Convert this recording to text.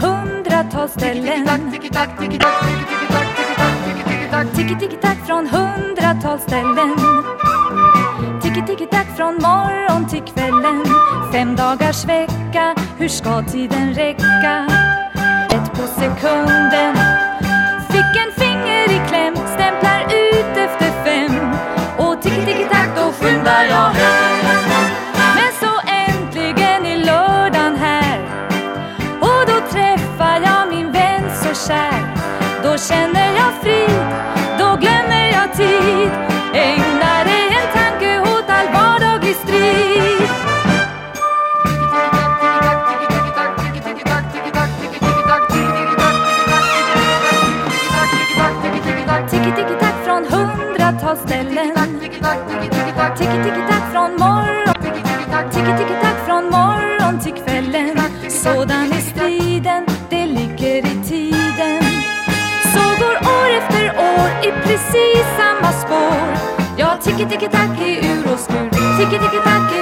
hundratals ställen. Tiki-tiki-tack från hundratals ställen. Tiki-tiki-tack från morgon till kvällen. Fem dagars vecka, hur ska tiden räcka? Ett på sekunden. Fick en finger i kläm, stämplar ut efter fem. Och tiki-tiki-tack, då skyndar jag kär. Då känner jag frid, då glömmer jag tid. Ägnar dig en tanke åt all vardaglig strid. Tiki-tiki-tack från hundratals ställen. Tiki-tiki-tack från morgon. Tiki-tiki-tack från morgon till kvällen. Sådan är striden, det ligger i tiden. Efter år i precis samma spår. Ja, tiki-tiki-tack i ur och skur. Tiki-tiki-tack